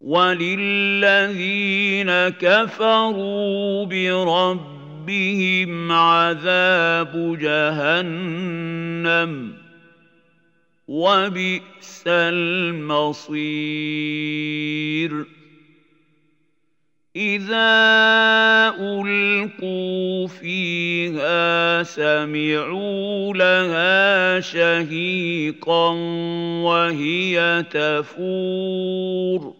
وللذين كفروا بربهم عذاب جهنم وبئس المصير اذا القوا فيها سمعوا لها شهيقا وهي تفور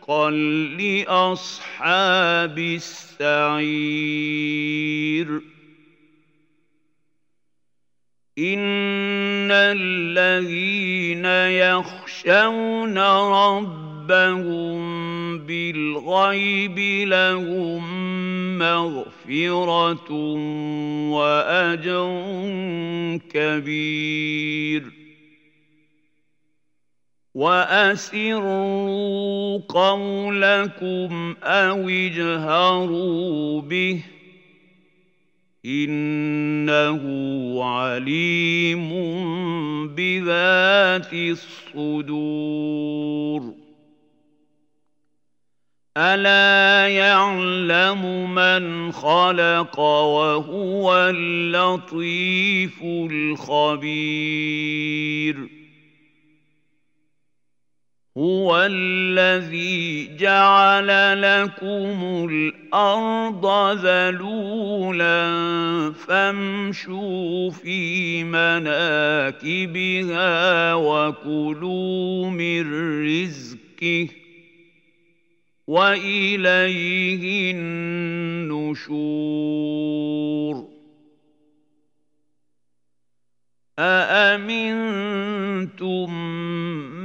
حقا لأصحاب السعير. إن الذين يخشون ربهم بالغيب لهم مغفرة وأجر كبير. واسروا قولكم أو اجهروا به انه عليم بذات الصدور الا يعلم من خلق وهو اللطيف الخبير هو الذي جعل لكم الأرض ذلولا فامشوا في مناكبها وكلوا من رزقه وإليه النشور. أأمنتم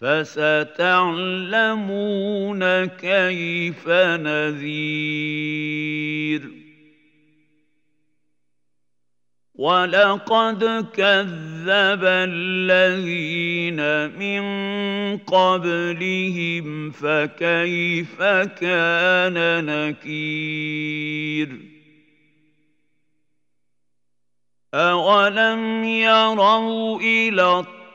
فَسَتَعْلَمُونَ كَيْفَ نَذِيرٌ. ولقد كذب الذين من قبلهم فكيف كان نكير. أولم يروا إلى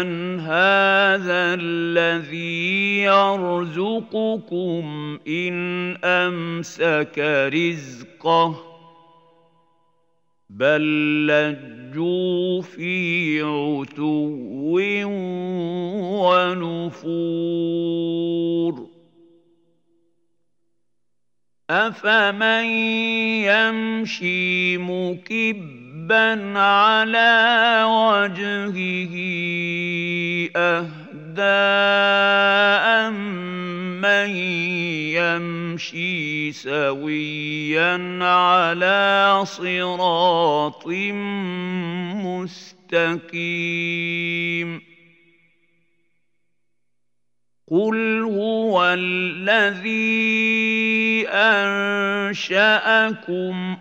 امن هذا الذي يرزقكم ان امسك رزقه بل لجوا في عتو ونفور افمن يمشي مكبا ذنبا على وجهه أهدى من يمشي سويا على صراط مستقيم قل هو الذي انشاكم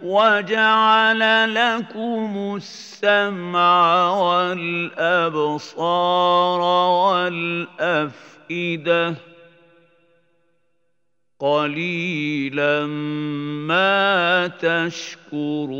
وجعل لكم السمع والابصار والافئده قليلا ما تشكرون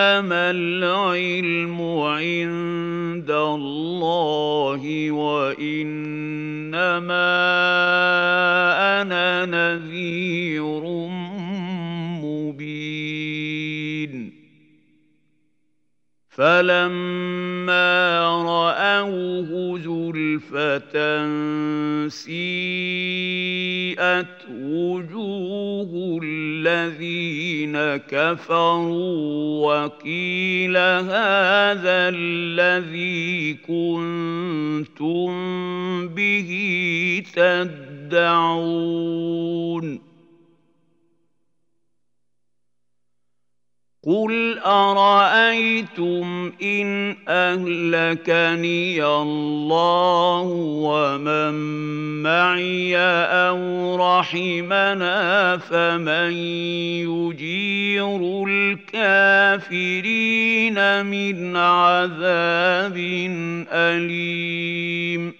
إنما العلم عند الله وإنما أنا نذير فلما راوه زلفه سيئت وجوه الذين كفروا وقيل هذا الذي كنتم به تدعون قل ارايتم ان اهلكني الله ومن معي أو رحمنا فمن يجير الكافرين من عذاب اليم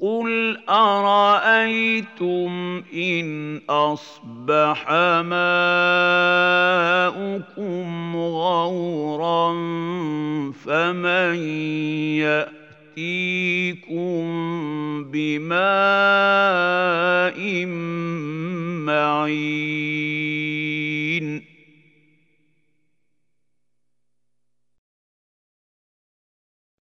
قل ارايتم ان اصبح ماؤكم غورا فمن ياتيكم